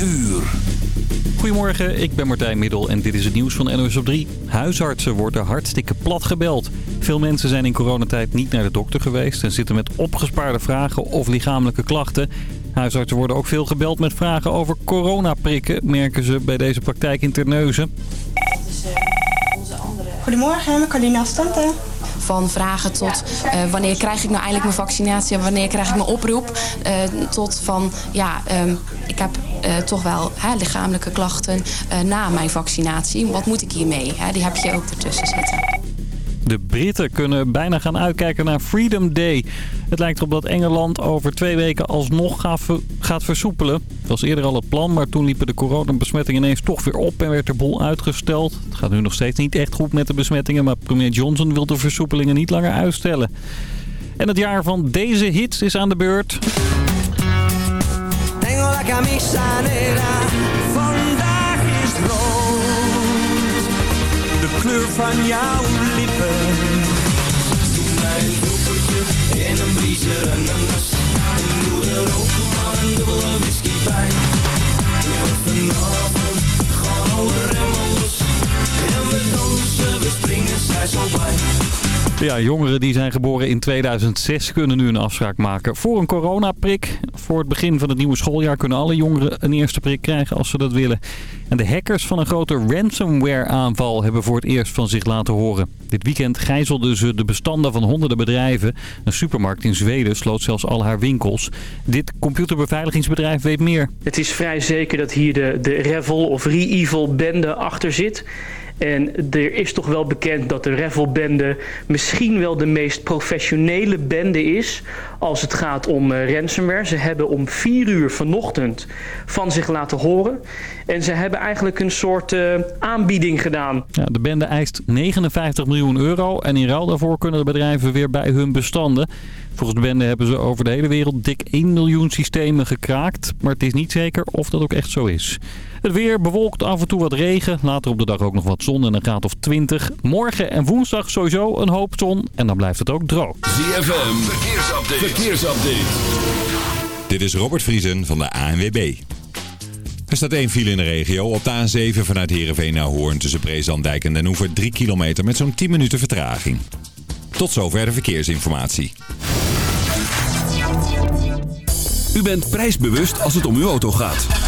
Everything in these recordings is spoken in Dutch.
uur. Goedemorgen, ik ben Martijn Middel en dit is het nieuws van NOS op 3. Huisartsen worden hartstikke plat gebeld. Veel mensen zijn in coronatijd niet naar de dokter geweest... en zitten met opgespaarde vragen of lichamelijke klachten. Huisartsen worden ook veel gebeld met vragen over coronaprikken... merken ze bij deze praktijk in Terneuzen. Goedemorgen, Carlina Stante. Van vragen tot uh, wanneer krijg ik nou eigenlijk mijn vaccinatie, wanneer krijg ik mijn oproep. Uh, tot van ja, um, ik heb uh, toch wel hè, lichamelijke klachten na mijn vaccinatie. Wat moet ik hiermee? Hè? Die heb je ook ertussen zitten. De Britten kunnen bijna gaan uitkijken naar Freedom Day. Het lijkt erop dat Engeland over twee weken alsnog gaat versoepelen. Het was eerder al het plan, maar toen liepen de coronabesmettingen ineens toch weer op en werd de boel uitgesteld. Het gaat nu nog steeds niet echt goed met de besmettingen, maar premier Johnson wil de versoepelingen niet langer uitstellen. En het jaar van deze hits is aan de beurt. Tengo la kleur van jouw lippen. Doe mij een doepertje en een briezer en een nas. En doe er ook maar een dubbele whisky bij. Want vanavond gaan we remmen los. En we dansen, we springen, zij zo bij. Ja, jongeren die zijn geboren in 2006 kunnen nu een afspraak maken voor een coronaprik. Voor het begin van het nieuwe schooljaar kunnen alle jongeren een eerste prik krijgen als ze dat willen. En de hackers van een grote ransomware-aanval hebben voor het eerst van zich laten horen. Dit weekend gijzelden ze de bestanden van honderden bedrijven. Een supermarkt in Zweden sloot zelfs al haar winkels. Dit computerbeveiligingsbedrijf weet meer. Het is vrij zeker dat hier de, de Revol of Re-Evil bende achter zit. En er is toch wel bekend dat de Revel-bende misschien wel de meest professionele bende is als het gaat om uh, ransomware. Ze hebben om vier uur vanochtend van zich laten horen. En ze hebben eigenlijk een soort uh, aanbieding gedaan. Ja, de bende eist 59 miljoen euro en in ruil daarvoor kunnen de bedrijven weer bij hun bestanden. Volgens de bende hebben ze over de hele wereld dik 1 miljoen systemen gekraakt. Maar het is niet zeker of dat ook echt zo is. Het weer bewolkt, af en toe wat regen. Later op de dag ook nog wat zon en een graad of 20. Morgen en woensdag sowieso een hoop zon. En dan blijft het ook droog. ZFM, verkeersupdate. verkeersupdate. Dit is Robert Vriesen van de ANWB. Er staat één file in de regio. Op de A7 vanuit Heerenveen naar Hoorn tussen Breeslanddijk en Den Hoever 3 kilometer met zo'n 10 minuten vertraging. Tot zover de verkeersinformatie. U bent prijsbewust als het om uw auto gaat.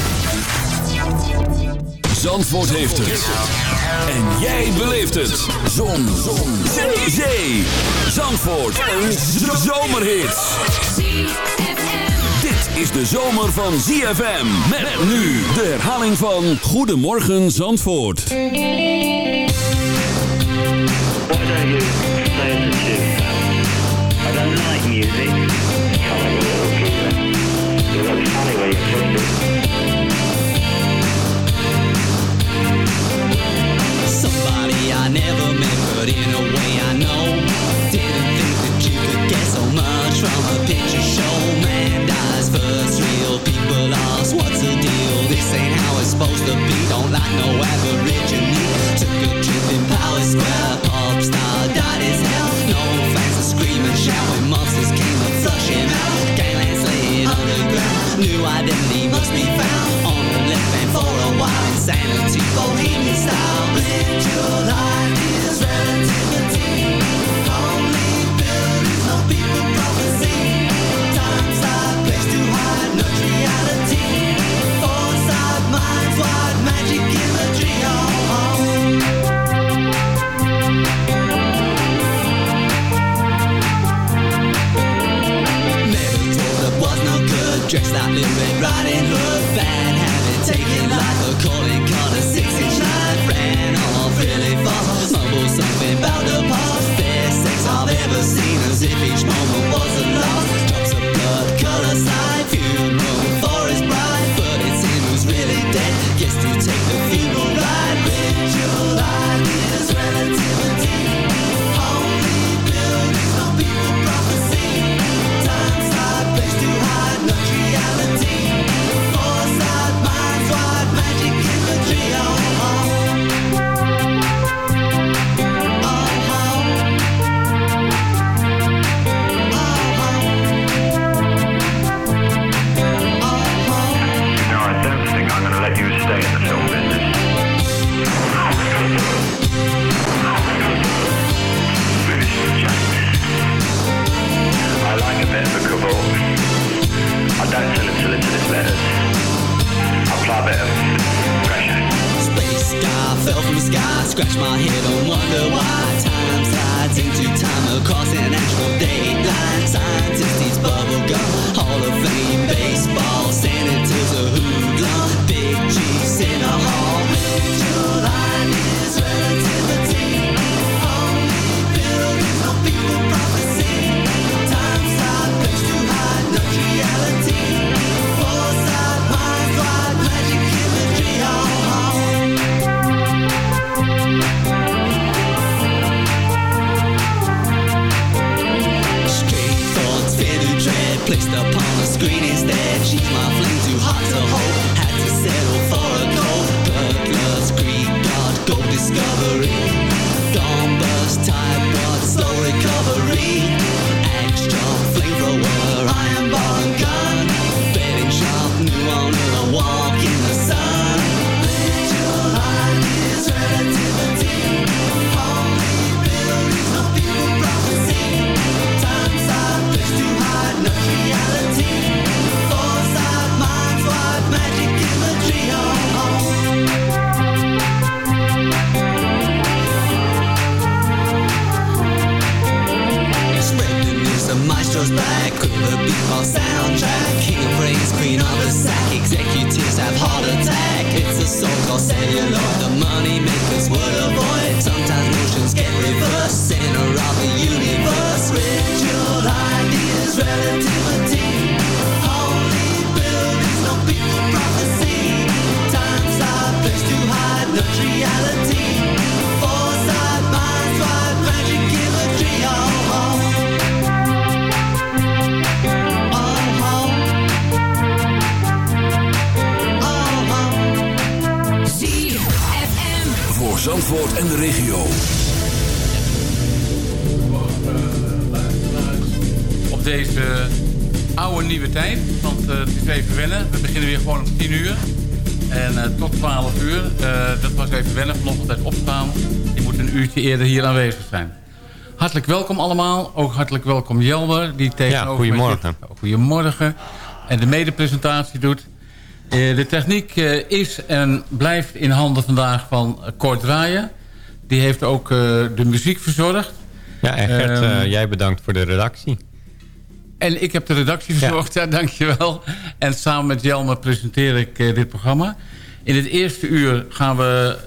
Zandvoort heeft het. En jij beleeft het. Zon. Zon. Zee. Zandvoort. Een zomerhit. Dit is de zomer van ZFM. Met nu de herhaling van Goedemorgen Zandvoort. Why don't you play the tune? I don't like music. Come on, you little look funny when you in a way I know. Didn't think that you could get so much from a picture show. Man dies first, real people ask, what's the deal? This ain't how it's supposed to be. Don't like no aborigine. Took a trip in Power Square, pop star died as hell. No fans are screaming, shouting, monsters came and flush him out. Gangland slid underground, new identity must insanity. Bohemian style, live your life is relativity. Only buildings no people prophecy. Times are place to hide, no reality. Foresight, minds wide, magic imagery. Oh, oh. Dress that Red riding hood, fan Taken like a calling card A six-inch knife ran off really fast Mumble something about the past Best sex I've ever seen As if each moment was a loss Drops of blood, colour side Funeral maestro's back With the beatball soundtrack King of brains, queen of the sack? Executives have heart attack. It's a song called celluloid. The money makers would avoid. Sometimes motions get reversed. Center of the universe. Ritual ideas, relativity en de regio. op deze oude nieuwe tijd. Want eh, het is even wennen. We beginnen weer gewoon om 10 uur. En eh, tot 12 uur. Eh, dat was even wennen. Vanochtend tijd opstaan. Je moet een uurtje eerder hier aanwezig zijn. Hartelijk welkom allemaal. Ook hartelijk welkom Jelmer. Die tegenover mij goedemorgen. zit. Goedemorgen. En de medepresentatie doet. Eh, de techniek eh, is en blijft in handen vandaag van uh, Kort Draaien. Die heeft ook eh, de muziek verzorgd. Ja, en Gert, Ehm, eh, jij bedankt voor de redactie. En ik heb de redactie verzorgd, ja. dankjewel. En samen met Jelmer presenteer ik eh, dit programma. In het eerste uur gaan we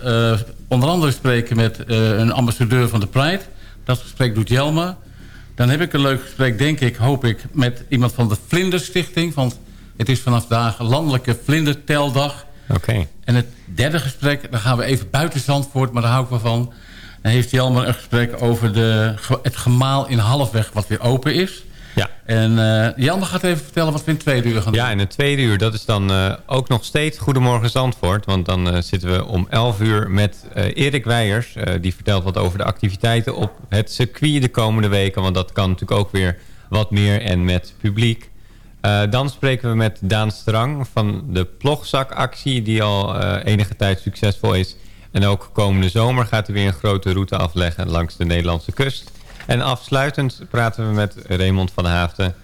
onder andere spreken met een ambassadeur van de Pride. Dat gesprek doet Jelmer. Dan heb ik een leuk gesprek, denk ik, hoop ik, met iemand van de Vlinderstichting. Want het is vanaf vandaag landelijke vlinderteldag. Oké. En het derde gesprek, dan gaan we even buiten Zandvoort, maar daar hou ik wel van. Dan heeft Jelmer een gesprek over de, het gemaal in Halfweg, wat weer open is. Ja. En Jelmer gaat even vertellen wat we in het tweede uur gaan doen. Ja, in het tweede uur, dat is dan eh, ook nog steeds Goedemorgen Zandvoort. Want dan eh, zitten we om 11 uur met Erik Weijers. die vertelt wat over de activiteiten op het circuit de komende weken. Want dat kan natuurlijk ook weer wat meer en met publiek. Eh, dan spreken we met Daan Strang van de plogzakactie... die al eh, enige tijd succesvol is. En ook komende zomer gaat hij weer een grote route afleggen langs de Nederlandse kust. En afsluitend praten we met Raymond van Haafden...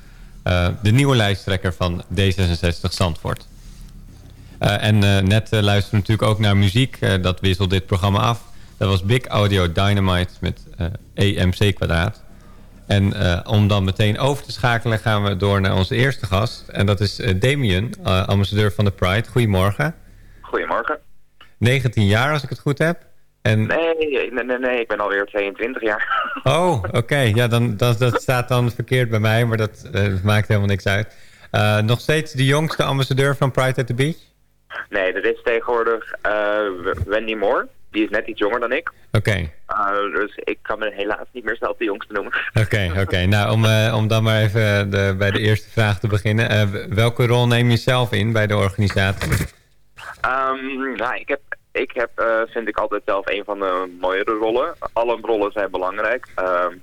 eh, de nieuwe lijsttrekker van D66 Zandvoort. En net luisteren we natuurlijk ook naar muziek. dat wisselt dit programma af. Dat was Big Audio Dynamite met EMC kwadraat. En eh, om dan meteen over te schakelen gaan we door naar onze eerste gast. En dat is eh, Damien, eh, ambassadeur van de Pride. Goedemorgen. Goedemorgen. 19 jaar als ik het goed heb. En... Nee, nee, nee, nee, ik ben alweer 22 jaar. Oh, oké. Ja, dan, dat, dat staat dan verkeerd bij mij, maar dat maakt helemaal niks uit. Nog steeds de jongste ambassadeur van Pride at the Beach? Nee, er is tegenwoordig Wendy Moore. Die is net iets jonger dan ik. Oké, Dus ik kan me helaas niet meer zelf de jongste noemen. oké, oké. Nou, om, eh, om dan maar even de, bij de eerste vraag te beginnen. Eh, welke rol neem je zelf in bij de organisatie? Ehm, nou, ik heb, ik heb eh, vind ik altijd zelf een van de mooiere rollen. Alle rollen zijn belangrijk. Ehm,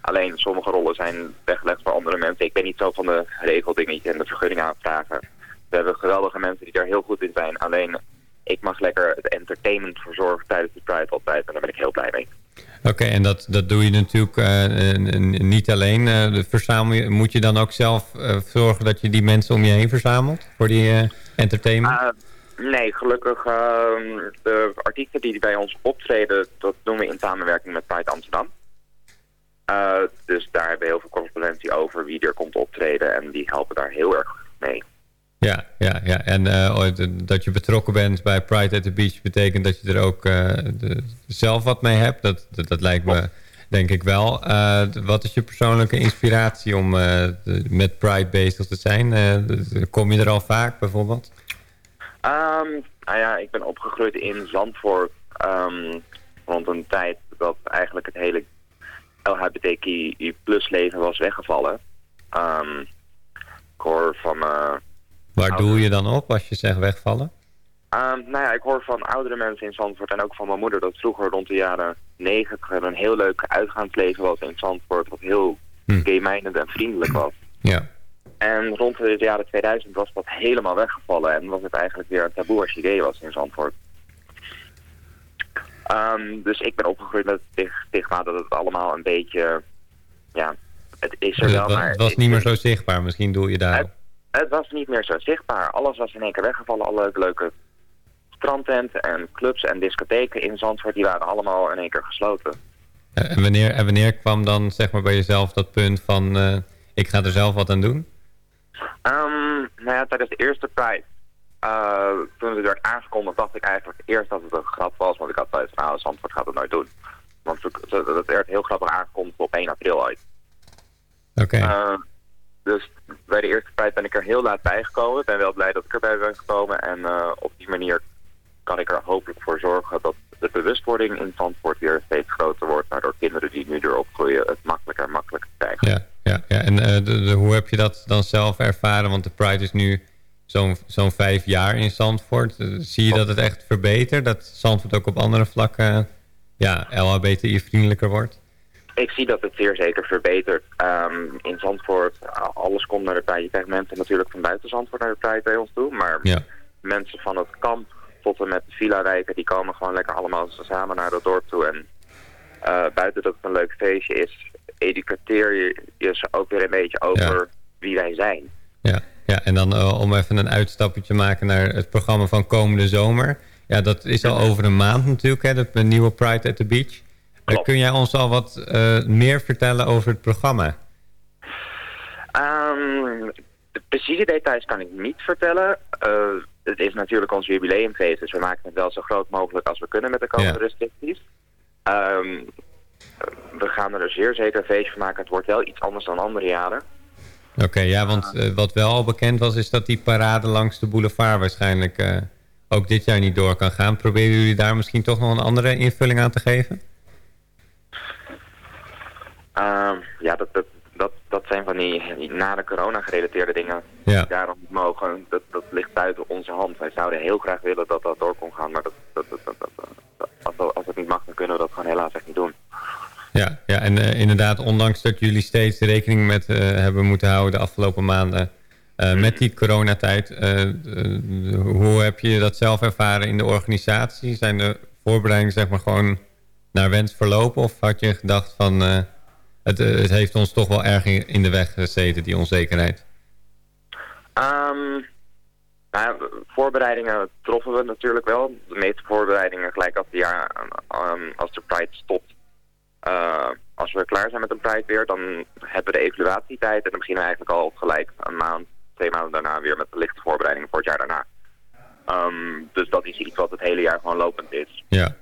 alleen sommige rollen zijn weggelegd voor andere mensen. Ik ben niet zo van de regeldingetjes en de vergunning aanvragen. We hebben geweldige mensen die daar heel goed in zijn. Alleen ik mag lekker het entertainment verzorgen tijdens de Pride altijd. En daar ben ik heel blij mee. Oké, en dat, dat doe je natuurlijk eh, niet alleen. eh, verzamel je, moet je dan ook zelf eh, zorgen dat je die mensen om je heen verzamelt voor die entertainment? Uh, nee, gelukkig ehm, de artiesten die bij ons optreden, dat doen we in samenwerking met Pride Amsterdam. Dus daar hebben we heel veel correspondentie over wie er komt optreden en die helpen daar heel erg mee. Ja, ja, ja. En eh, dat je betrokken bent bij Pride at the Beach betekent dat je er ook eh, zelf wat mee hebt. Dat, dat, lijkt me denk ik wel. Wat is je persoonlijke inspiratie om met Pride bezig te zijn? Kom je er al vaak bijvoorbeeld? Ehm, nou ja, ik ben opgegroeid in Zandvoort ehm, rond een tijd dat eigenlijk het hele LHBTQI plus leven was weggevallen. Ehm, ik hoor van... Waar doe je dan op als je zegt wegvallen? Ehm, nou ja, ik hoor van oudere mensen in Zandvoort en ook van mijn moeder dat vroeger rond de jaren negentig er een heel leuk uitgaansleven was in Zandvoort. Wat heel gay-minded en vriendelijk was. Ja. En rond de jaren 2000 was dat helemaal weggevallen en was het eigenlijk weer een taboe als je gay was in Zandvoort. Ehm, dus ik ben opgegroeid met het stigma dat het allemaal een beetje, ja, het is er Dus wel, maar het was niet meer zo zichtbaar. Misschien doe je daar. Het was niet meer zo zichtbaar. Alles was in één keer weggevallen. Alle leuke strandtenten en clubs en discotheken in Zandvoort, die waren allemaal in één keer gesloten. Eh, En wanneer, en wanneer kwam dan zeg maar bij jezelf dat punt van... eh, ik ga er zelf wat aan doen? Ehm, nou ja, tijdens de eerste Pride, eh, toen het werd aangekondigd, dacht ik eigenlijk eerst dat het een grap was. Want ik had thuis van, nou, Zandvoort gaat het nooit doen. Want het het werd heel grappig aangekondigd op 1 april uit. Oké. Dus bij de eerste Pride ben ik er heel laat bijgekomen. Ik ben wel blij dat ik erbij ben gekomen. En eh, op die manier kan ik er hopelijk voor zorgen dat de bewustwording in Zandvoort weer steeds groter wordt. Waardoor kinderen die nu erop groeien het makkelijker en makkelijker krijgen. Ja, ja, ja. en eh, de, de- hoe heb je dat dan zelf ervaren? Want de Pride is nu zo'n zo'n vijf jaar in Zandvoort. Eh, zie je dat het echt verbetert? Dat Zandvoort ook op andere vlakken ja, LHBTI-vriendelijker wordt? Ik zie dat het zeer zeker verbetert. Ehm, in Zandvoort, alles komt naar de Pride. Je krijgt mensen natuurlijk van buiten Zandvoort naar de Pride bij ons toe. Maar Ja. mensen van het kamp tot en met de villa-wijken, die komen gewoon lekker allemaal samen naar dat dorp toe. En eh, buiten dat het een leuk feestje is, educateer je je ze ook weer een beetje over wie wij zijn. Ja, ja en dan eh, om even een uitstapje te maken naar het programma van komende zomer. Ja, dat is al over een maand natuurlijk, hè, de nieuwe Pride at the Beach. Kun jij ons al wat eh, meer vertellen over het programma? Ehm, de precieze details kan ik niet vertellen. Eh, het is natuurlijk ons jubileumfeest, dus we maken het wel zo groot mogelijk als we kunnen met de komende Ja. restricties. Ehm, we gaan er dus zeer zeker een feestje van maken. Het wordt wel iets anders dan andere jaren. Oké, ja, want eh, wat wel al bekend was... is dat die parade langs de boulevard waarschijnlijk ook dit jaar niet door kan gaan. Proberen jullie daar misschien toch nog een andere invulling aan te geven? Ehm, ja, dat, dat, dat, dat zijn van die, die na de corona gerelateerde dingen Ja. die daarom niet mogen. Dat, dat ligt buiten onze hand. Wij zouden heel graag willen dat dat door kon gaan, maar dat, dat, dat, dat, als, dat, als dat niet mag, dan kunnen we dat gewoon helaas echt niet doen. Ja, ja en eh, inderdaad, ondanks dat jullie steeds rekening met eh, hebben moeten houden de afgelopen maanden eh, met die coronatijd, hoe heb je dat zelf ervaren in de organisatie? Zijn de voorbereidingen zeg maar gewoon naar wens verlopen? Of had je gedacht van het, eh, het heeft ons toch wel erg in de weg gezeten, die onzekerheid? Nou ja, voorbereidingen troffen we natuurlijk wel. De meeste voorbereidingen gelijk als, het jaar, als de Pride stopt. eh, als we klaar zijn met een Pride weer, dan hebben we de evaluatietijd. En dan beginnen we eigenlijk al gelijk een maand, twee maanden daarna weer met de lichte voorbereidingen voor het jaar daarna. Ehm, dus dat is iets wat het hele jaar gewoon lopend is. Ja.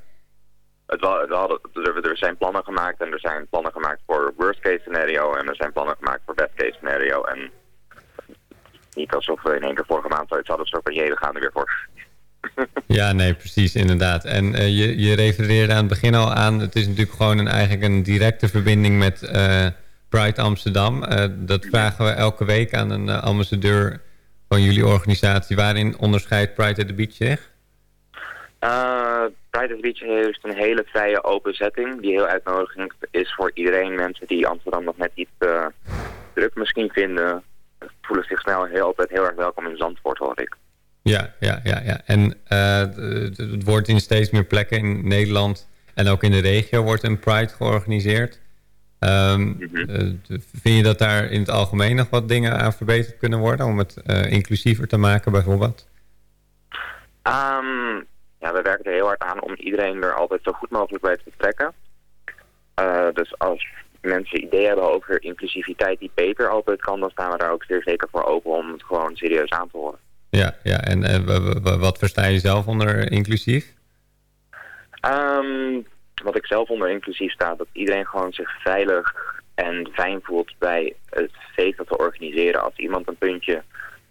Het, we hadden, er, zijn plannen gemaakt en er zijn plannen gemaakt voor worst case scenario en er zijn plannen gemaakt voor best case scenario. En niet alsof we in één keer vorige maand zoiets hadden, zo van jee, we gaan er weer voor. Ja, nee, precies, inderdaad. En eh, je, je refereerde aan het begin al aan... het is natuurlijk gewoon een, eigenlijk een directe verbinding met eh, Pride Amsterdam. Eh, dat vragen we elke week aan een ambassadeur van jullie organisatie. Waarin onderscheidt Pride at the Beach zich? Pride at Beach heeft een hele vrije open setting die heel uitnodigend is voor iedereen. Mensen die Amsterdam nog net iets eh, druk misschien vinden, voelen zich snel heel, altijd heel erg welkom in Zandvoort hoor ik. Ja, ja, ja. ja. En eh, het- wordt in steeds meer plekken in Nederland... en ook in de regio wordt een Pride georganiseerd. Ehm, eh, vind je dat daar in het algemeen nog wat dingen aan verbeterd kunnen worden... om het inclusiever te maken bijvoorbeeld? Ehm, ja, we werken er heel hard aan om iedereen er altijd zo goed mogelijk bij te betrekken. Eh, dus als mensen ideeën hebben over inclusiviteit die beter altijd kan, dan staan we daar ook zeer zeker voor open om het gewoon serieus aan te horen. Ja, ja. en w- wat versta je zelf onder inclusief? Ehm, wat ik zelf onder inclusief sta, dat iedereen gewoon zich veilig en fijn voelt bij het feest dat we organiseren. Als iemand een puntje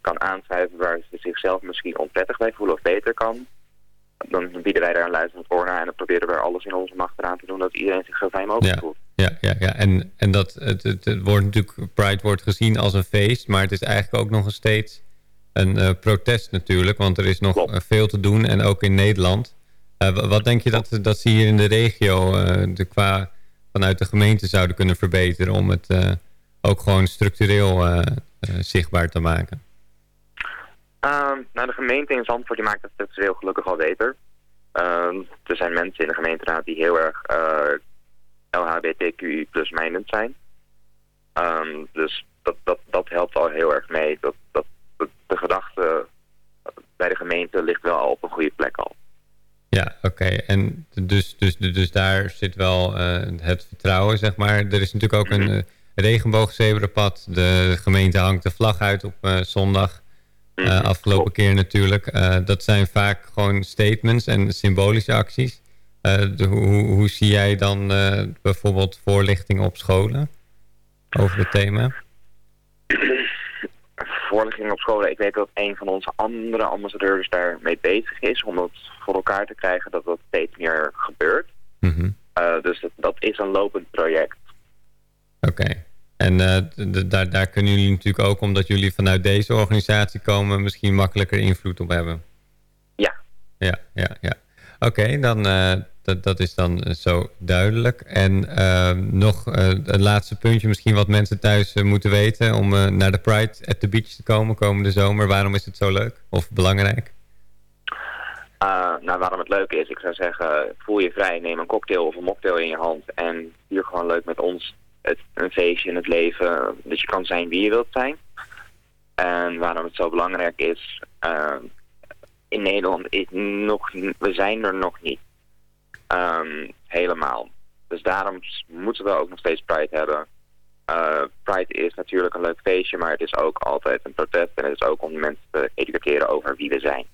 kan aanschrijven waar ze zichzelf misschien onprettig bij voelen of beter kan, dan bieden wij daar een luisterend oor naar en dan proberen we er alles in onze macht eraan te doen dat iedereen zich zo fijn mogelijk Ja, voelt. ja, ja, ja. En, en dat, het, het, wordt natuurlijk, Pride wordt gezien als een feest, maar het is eigenlijk ook nog steeds een eh, protest natuurlijk, want er is nog eh, veel te doen en ook in Nederland. Eh, wa- wat denk je dat, dat ze hier in de regio de, qua vanuit de gemeente zouden kunnen verbeteren om het ook gewoon structureel zichtbaar te maken? Ehm, nou, de gemeente in Zandvoort die maakt het structureel gelukkig al beter. Ehm, er zijn mensen in de gemeenteraad die heel erg eh LHBTQI plus mijnend zijn. Ehm, dus dat, dat, dat helpt al heel erg mee. Dat, dat, dat de gedachte bij de gemeente ligt wel al op een goede plek al. Ja, oké. En dus, dus, dus, daar zit wel eh, het vertrouwen, zeg maar. Er is natuurlijk ook een uh, regenboogzebrapad. De gemeente hangt de vlag uit op uh, zondag. Uh, afgelopen keer natuurlijk. Uh, dat zijn vaak gewoon statements en symbolische acties. De, hoe, hoe, zie jij dan bijvoorbeeld voorlichting op scholen over het thema? Voorlichting op scholen. Ik weet dat een van onze andere ambassadeurs daarmee bezig is. Om het voor elkaar te krijgen dat dat steeds meer gebeurt. Mm -hmm. dus dat, dat, is een lopend project. Oké. Okay. En uh, daar, daar kunnen jullie natuurlijk ook, omdat jullie vanuit deze organisatie komen, misschien makkelijker invloed op hebben. Ja. Ja, ja, ja. Oké, okay, dan uh, dat, dat is dan zo duidelijk. En uh, nog een laatste puntje, misschien wat mensen thuis moeten weten om naar de Pride at the Beach te komen komende zomer. Waarom is het zo leuk of belangrijk? Nou, waarom het leuk is, ik zou zeggen, voel je vrij, neem een cocktail of een mocktail in je hand en vier gewoon leuk met ons het, een feestje in het leven, dat je kan zijn wie je wilt zijn. En waarom het zo belangrijk is, uh, in Nederland is nog, we zijn er nog niet. Um, helemaal. Dus daarom moeten we ook nog steeds Pride hebben. Uh, Pride is natuurlijk een leuk feestje, maar het is ook altijd een protest en het is ook om mensen te educeren over wie we zijn.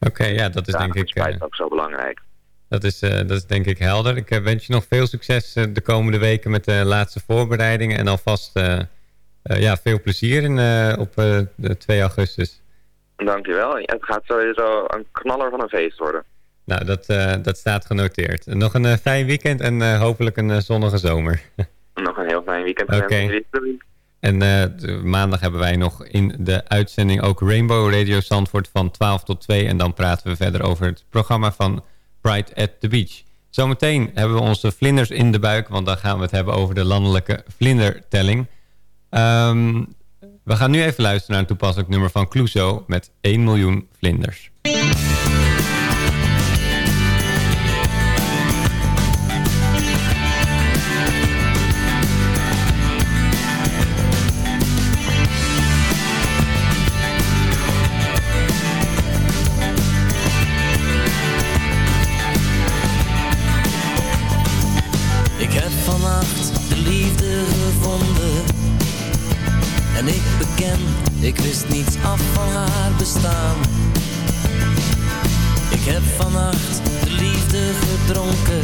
Oké, okay, ja, dat is daarom denk ik... Pride uh, ook zo belangrijk. Dat is, uh, dat is denk ik helder. Ik uh, wens je nog veel succes uh, de komende weken met de laatste voorbereidingen. En alvast ja, veel plezier in, op de 2 augustus. Dankjewel. Het gaat sowieso een knaller van een feest worden. Nou, dat, dat staat genoteerd. Nog een fijn weekend en hopelijk een zonnige zomer. nog een heel fijn weekend. Oké. Okay. En maandag hebben wij nog in de uitzending ook Rainbow Radio Zandvoort van 12 tot 2. En dan praten we verder over het programma van Pride at the Beach. Zometeen hebben we onze vlinders in de buik, want dan gaan we het hebben over de landelijke vlindertelling. Um, we gaan nu even luisteren naar een toepasselijk nummer van Clouseau met 1 miljoen vlinders. En ik beken, ik wist niets af van haar bestaan. Ik heb vannacht de liefde gedronken.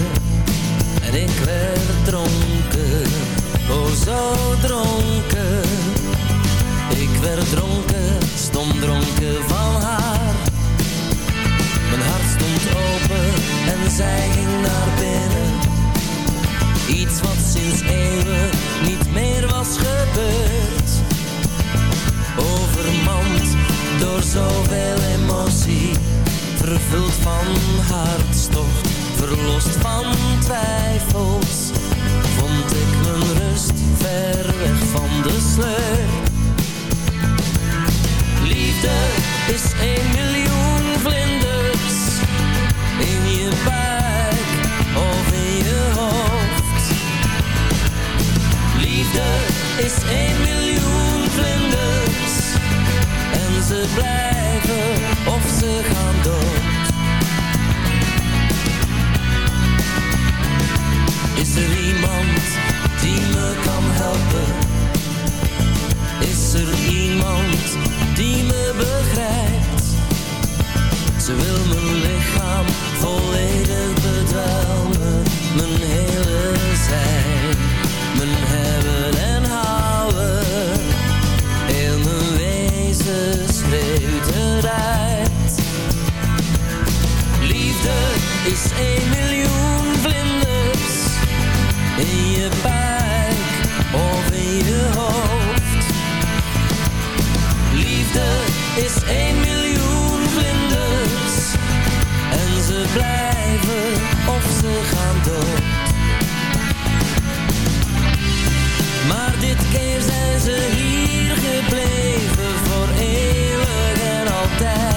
En ik werd dronken, oh zo dronken. Ik werd dronken, stom dronken van haar. Mijn hart stond open en zij ging naar binnen. Iets wat sinds eeuwen niet meer was gebeurd. Overmand door zoveel emotie. Vervuld van hartstocht, verlost van twijfels. Vond ik mijn rust ver weg van de sleur. Liefde is een miljoen vlinders in je buik of in je hoofd. Liefde is een miljoen vlinders ze blijven of ze gaan dood. Is er iemand die me kan helpen? Is er iemand die me begrijpt? Ze wil mijn lichaam volledig bedwelmen, mijn hele zijn, mijn hebben en houden. Wezen schreeuwt het uit. Liefde is een miljoen vlinders in je buik of in je hoofd. Liefde is een miljoen vlinders en ze blijven of ze gaan dood. Maar dit keer zijn ze hier gebleven voor eeuwig en altijd,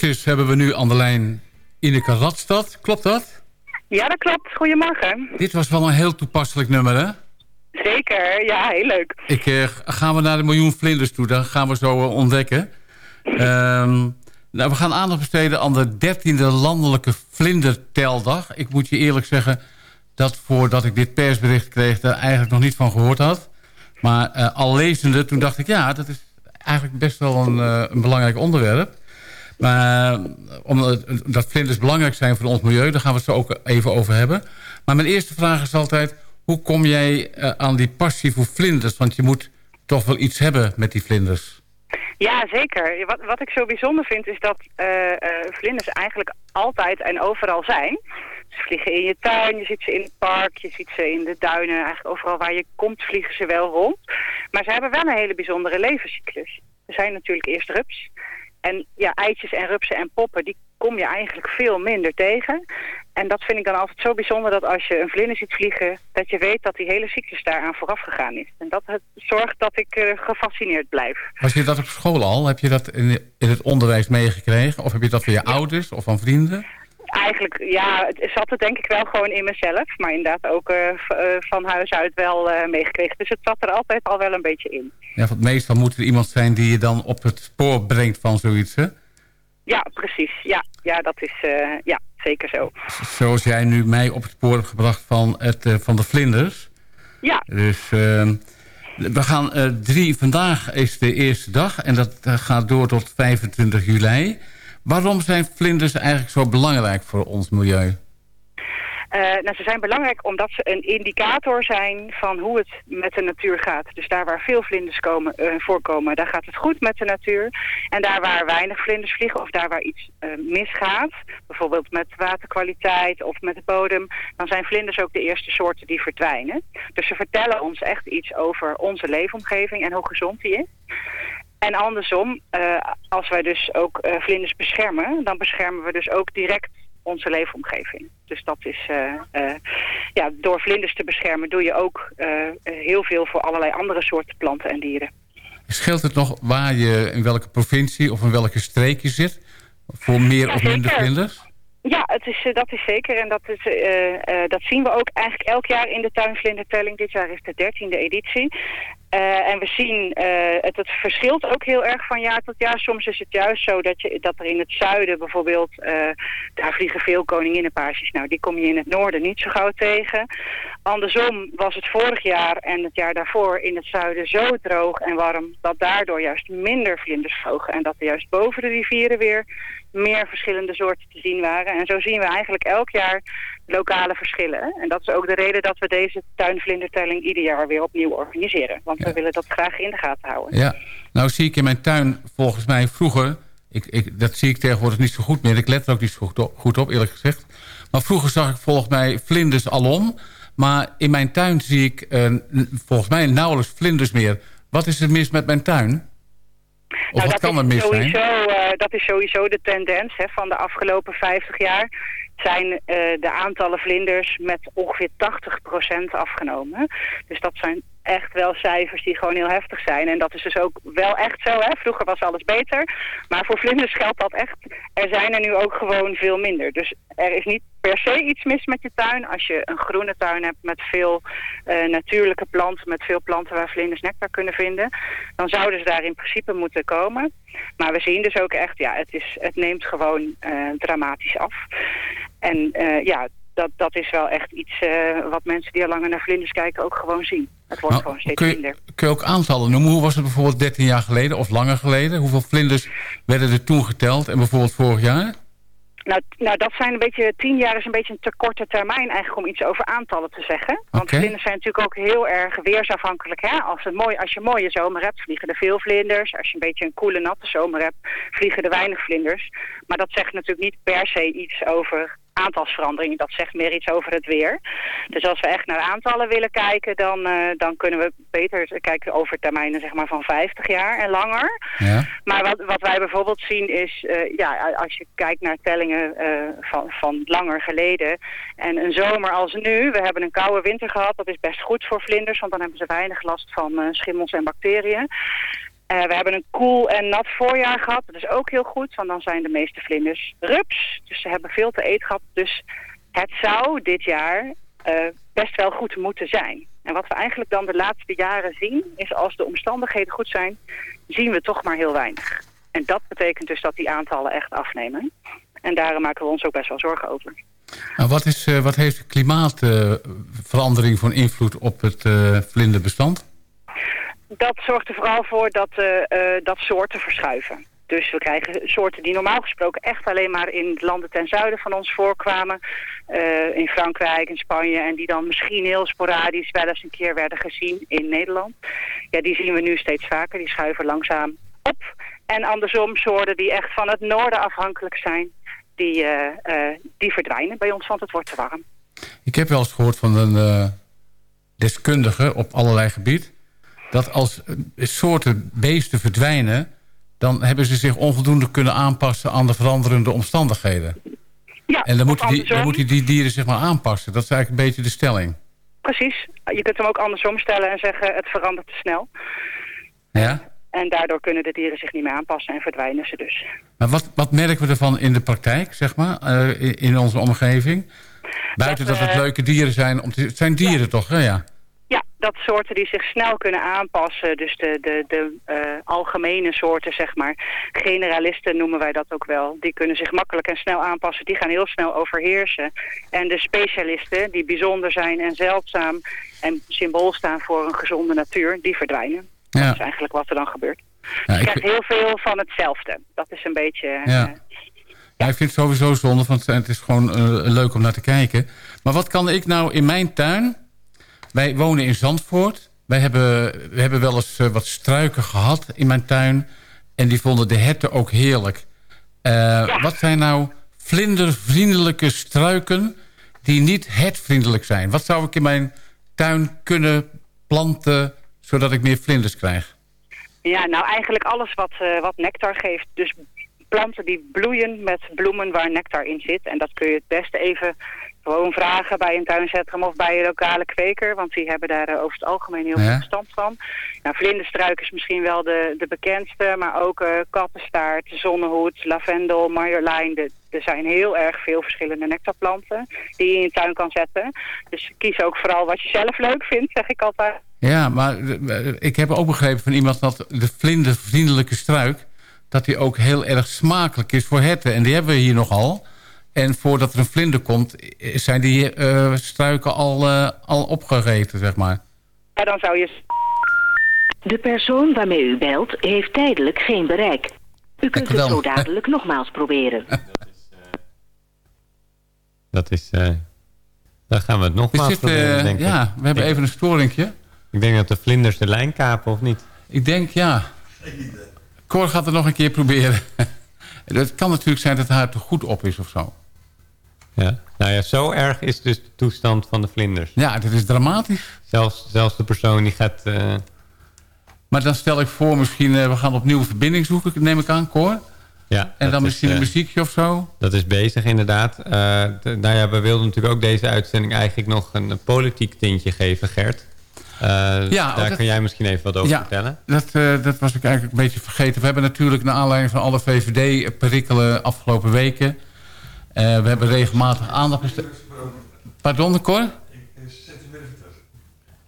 goed is, hebben we nu aan de lijn Ineke Radstad. Klopt dat? Ja, dat klopt. Goedemorgen. Dit was wel een heel toepasselijk nummer, hè? Zeker, ja, heel leuk. Ik, eh, gaan we naar de miljoen vlinders toe. Dat gaan we zo eh, ontdekken. Ehm, nou, we gaan aandacht besteden aan de 13e landelijke vlinderteldag. Ik moet je eerlijk zeggen dat voordat ik dit persbericht kreeg... daar eigenlijk nog niet van gehoord had. Maar eh, al lezende, toen dacht ik... ja, dat is eigenlijk best wel een, een belangrijk onderwerp. Maar eh, omdat vlinders belangrijk zijn voor ons milieu... daar gaan we het zo ook even over hebben. Maar mijn eerste vraag is altijd... hoe kom jij eh, aan die passie voor vlinders? Want je moet toch wel iets hebben met die vlinders. Ja, zeker. Wat, wat ik zo bijzonder vind is dat eh, eh, vlinders eigenlijk altijd en overal zijn. Ze vliegen in je tuin, je ziet ze in het park, je ziet ze in de duinen. Eigenlijk overal waar je komt vliegen ze wel rond. Maar ze hebben wel een hele bijzondere levenscyclus. Er zijn natuurlijk eerst rups. En ja, eitjes en rupsen en poppen, die kom je eigenlijk veel minder tegen. En dat vind ik dan altijd zo bijzonder dat als je een vlinder ziet vliegen... dat je weet dat die hele cyclus daaraan vooraf gegaan is. En dat het zorgt dat ik eh, gefascineerd blijf. Was je dat op school al? Heb je dat in, in het onderwijs meegekregen? Of heb je dat van je ouders of van vrienden? Eigenlijk, ja, het zat het denk ik wel gewoon in mezelf. Maar inderdaad ook eh, eh, van huis uit wel eh, meegekregen. Dus het zat er altijd al wel een beetje in. Ja, want meestal moet er iemand zijn die je dan op het spoor brengt van zoiets, hè? Ja, precies. Ja, ja dat is ja, zeker zo. Zoals jij nu mij op het spoor hebt gebracht van, het, van de vlinders. Ja. Dus eh, we gaan drie, vandaag is de eerste dag en dat gaat door tot 25 juli. Waarom zijn vlinders eigenlijk zo belangrijk voor ons milieu? Eh, nou, ze zijn belangrijk omdat ze een indicator zijn van hoe het met de natuur gaat. Dus daar waar veel vlinders komen, eh, voorkomen, daar gaat het goed met de natuur. En daar waar weinig vlinders vliegen of daar waar iets eh, misgaat, bijvoorbeeld met waterkwaliteit of met de bodem, dan zijn vlinders ook de eerste soorten die verdwijnen. Dus ze vertellen ons echt iets over onze leefomgeving en hoe gezond die is. En andersom, eh, als wij dus ook eh, vlinders beschermen, dan beschermen we dus ook direct onze leefomgeving. Dus dat is, eh, ja, door vlinders te beschermen doe je ook heel veel voor allerlei andere soorten planten en dieren. Scheelt het nog waar je in welke provincie of in welke streek je zit? Voor meer Ja, of minder vlinders? Ja, het is, dat is zeker. En dat, is, eh, eh, dat zien we ook eigenlijk elk jaar in de tuinvlindertelling. Dit jaar is de dertiende editie. Eh, en we zien, eh, het, het verschilt ook heel erg van jaar tot jaar. Soms is het juist zo dat, je, dat er in het zuiden bijvoorbeeld, eh, daar vliegen veel koninginnenpaarsjes. Nou, die kom je in het noorden niet zo gauw tegen. Andersom was het vorig jaar en het jaar daarvoor in het zuiden zo droog en warm... dat daardoor juist minder vlinders vlogen. En dat er juist boven de rivieren weer meer verschillende soorten te zien waren. En zo zien we eigenlijk elk jaar lokale verschillen. En dat is ook de reden dat we deze tuinvlindertelling ieder jaar weer opnieuw organiseren. Want we willen dat graag in de gaten houden. Ja, nou zie ik in mijn tuin volgens mij vroeger... Ik, ik, dat zie ik tegenwoordig niet zo goed meer. Ik let er ook niet zo goed op, goed op, eerlijk gezegd. Maar vroeger zag ik volgens mij vlinders alom. Maar in mijn tuin zie ik eh, volgens mij nauwelijks vlinders meer. Wat is er mis met mijn tuin? Of Nou, wat kan er is mis zijn? eh, dat is sowieso de tendens hè, van de afgelopen 50 jaar. Zijn eh, de aantallen vlinders met ongeveer 80% afgenomen. Dus dat zijn echt wel cijfers die gewoon heel heftig zijn. En dat is dus ook wel echt zo. Hè? Vroeger was alles beter. Maar voor vlinders geldt dat echt. Er zijn er nu ook gewoon veel minder. Dus er is niet per se iets mis met je tuin. Als je een groene tuin hebt met veel eh, natuurlijke planten, met veel planten waar vlinders nectar kunnen vinden, dan zouden ze daar in principe moeten komen. Maar we zien dus ook echt, ja, het, is, het neemt gewoon eh, dramatisch af. En eh, ja, dat, dat is wel echt iets eh, wat mensen die al langer naar vlinders kijken ook gewoon zien. Het wordt gewoon steeds kun, je, minder. kun je ook aantallen noemen? Hoe was het bijvoorbeeld 13 jaar geleden of langer geleden? Hoeveel vlinders werden er toen geteld en bijvoorbeeld vorig jaar? Nou, nou, dat zijn een beetje, tien jaar is een beetje een te korte termijn eigenlijk om iets over aantallen te zeggen. Want vlinders zijn natuurlijk ook heel erg weersafhankelijk. Hè? Als, het mooi, als je een mooie zomer hebt, vliegen er veel vlinders. Als je een beetje een koele, natte zomer hebt, vliegen er weinig vlinders. Maar dat zegt natuurlijk niet per se iets over aantalsverandering. Dat zegt meer iets over het weer. Dus als we echt naar aantallen willen kijken, dan, eh, dan kunnen we beter kijken over termijnen zeg maar, van 50 jaar en langer. Ja. Maar wat, wat wij bijvoorbeeld zien is, eh, ja, als je kijkt naar tellingen eh, van, van langer geleden. En een zomer als nu, we hebben een koude winter gehad. Dat is best goed voor vlinders, want dan hebben ze weinig last van schimmels en bacteriën. Eh, we hebben een koel en nat voorjaar gehad. Dat is ook heel goed, want dan zijn de meeste vlinders rups. Dus ze hebben veel te eten gehad. Dus het zou dit jaar eh, best wel goed moeten zijn. En wat we eigenlijk dan de laatste jaren zien, is als de omstandigheden goed zijn, zien we toch maar heel weinig. En dat betekent dus dat die aantallen echt afnemen. En daarom maken we ons ook best wel zorgen over. Nou, wat, is, eh, wat heeft de klimaatverandering voor invloed op het vlinderbestand? Dat zorgt er vooral voor dat, eh, eh, dat soorten verschuiven. Dus we krijgen soorten die normaal gesproken echt alleen maar in landen ten zuiden van ons voorkwamen. eh, in Frankrijk, in Spanje. En die dan misschien heel sporadisch wel eens een keer werden gezien in Nederland. Ja, die zien we nu steeds vaker. Die schuiven langzaam op. En andersom soorten die echt van het noorden afhankelijk zijn. Die, die verdwijnen bij ons, want het wordt te warm. Ik heb wel eens gehoord van een deskundige op allerlei gebied... dat als eh, soorten beesten verdwijnen... dan hebben ze zich onvoldoende kunnen aanpassen aan de veranderende omstandigheden. Ja, en dan moeten, die, dan moeten die dieren zich maar aanpassen. Dat is eigenlijk een beetje de stelling. Precies. Je kunt hem ook andersom stellen en zeggen het verandert te snel. Ja? En daardoor kunnen de dieren zich niet meer aanpassen en verdwijnen ze dus. Maar wat, wat merken we ervan in de praktijk, zeg maar, eh, in, in onze omgeving? Buiten dat, Dat, het leuke dieren zijn. Om te, het zijn dieren toch, hè? Ja. Dat soorten die zich snel kunnen aanpassen. Dus de, de, de eh, algemene soorten, zeg maar. Generalisten noemen wij dat ook wel. Die kunnen zich makkelijk en snel aanpassen. Die gaan heel snel overheersen. En de specialisten, die bijzonder zijn en zeldzaam... en symbool staan voor een gezonde natuur, die verdwijnen. Ja. Dat is eigenlijk wat er dan gebeurt. Ja, je ik- krijgt heel veel van hetzelfde. Dat is een beetje... eh, Ja. Ja, ik vind het sowieso zonde, want het is gewoon eh, leuk om naar te kijken. Maar wat kan ik nou in mijn tuin... Wij wonen in Zandvoort. Wij hebben, we hebben wel eens eh, wat struiken gehad in mijn tuin. En die vonden de herten ook heerlijk. Eh, Wat zijn nou vlindervriendelijke struiken die niet hertvriendelijk zijn? Wat zou ik in mijn tuin kunnen planten zodat ik meer vlinders krijg? Ja, nou eigenlijk alles wat, eh, wat nectar geeft. Dus planten die bloeien met bloemen waar nectar in zit. En dat kun je het beste even gewoon vragen bij een tuincentrum of bij een lokale kweker. Want die hebben daar eh, over het algemeen heel Ja. veel verstand van. Nou, vlinderstruik is misschien wel de, de bekendste. Maar ook eh kappenstaart, zonnehoed, lavendel, marjolein. De- er zijn heel erg veel verschillende nectarplanten die je in je tuin kan zetten. Dus kies ook vooral wat je zelf leuk vindt, zeg ik altijd. Ja, maar eh, ik heb ook begrepen van iemand dat de vlindervriendelijke struik... dat die ook heel erg smakelijk is voor herten. En die hebben we hier nogal. En voordat er een vlinder komt, zijn die eh, struiken al, eh, al opgegeten, zeg maar. Ja, dan zou je... De persoon waarmee u belt heeft tijdelijk geen bereik. U kunt het zo dadelijk nogmaals proberen. Dat is... eh dan gaan we het nogmaals zitten, proberen, eh, denk ik. ja, we hebben Ik- even een storingje. Ik denk dat de vlinders de lijn kapen, of niet? Ik denk, ja. Cor gaat het nog een keer proberen. Het kan natuurlijk zijn dat haar te goed op is of zo. Ja. Nou ja, zo erg is dus de toestand van de vlinders. Ja, dat is dramatisch. Zelfs, zelfs de persoon die gaat... eh, Maar dan stel ik voor, misschien, eh, we gaan opnieuw verbinding zoeken, neem ik aan, Cor. ja, En dan is, misschien een eh, muziekje of zo. Dat is bezig, inderdaad. De- nou ja, we wilden natuurlijk ook deze uitzending eigenlijk nog een, politiek tintje geven, Gert. Eh, Ja, daar dat- kan jij misschien even wat over ja, vertellen. Dat, dat was ik eigenlijk een beetje vergeten. We hebben natuurlijk naar aanleiding van alle VVD-perikelen afgelopen weken... eh, we hebben regelmatig aandacht besteed... Pardon, Cor?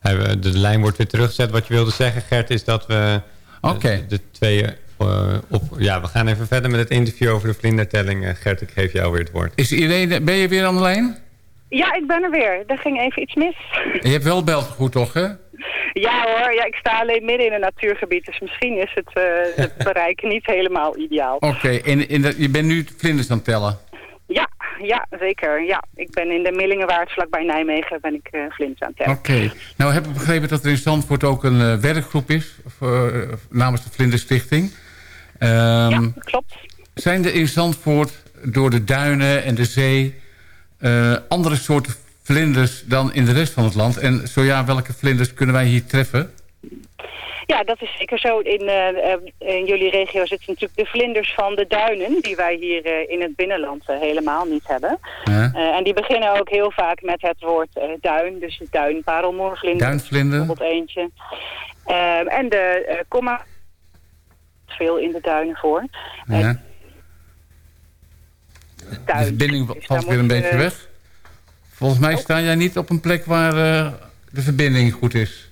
Eh, de lijn wordt weer teruggezet. Wat je wilde zeggen, Gert, is dat we eh, Oké. de tweeën eh, op... Ja, we gaan even verder met het interview over de vlindertelling. Gert, ik geef jou weer het woord. Is Irene, ben je weer aan de lijn? Ja, ik ben er weer. Er ging even iets mis. Je hebt wel beltegoed, toch, hè? Ja hoor, ja, ik sta alleen midden in een natuurgebied, dus misschien is het, eh, het bereik niet helemaal ideaal. Oké, en, en dat- je bent nu vlinders aan het tellen? Ja, zeker. Ja, ik ben in de Millingenwaard, vlakbij Nijmegen, ben ik vlinders aan het tellen. Oké. Nou heb ik begrepen dat er in Zandvoort ook een eh, werkgroep is... Voor, eh, namens de Vlinderstichting. Ehm Ja, klopt. Zijn er in Zandvoort door de duinen en de zee... andere soorten vlinders dan in de rest van het land? En zo ja, welke vlinders kunnen wij hier treffen? Ja, dat is zeker zo. In, eh, eh, in jullie regio zitten natuurlijk de vlinders van de duinen... die wij hier eh, in het binnenland helemaal niet hebben. Ja. Eh, en die beginnen ook heel vaak met het woord eh, duin. Dus de duinparelmoervlinder. Duinvlinder. Bijvoorbeeld eentje. Ehm, en de eh komma... veel in de duinen voor. Ja. De verbinding Dus valt weer een beetje weg. Volgens mij sta jij niet op een plek waar de verbinding goed is.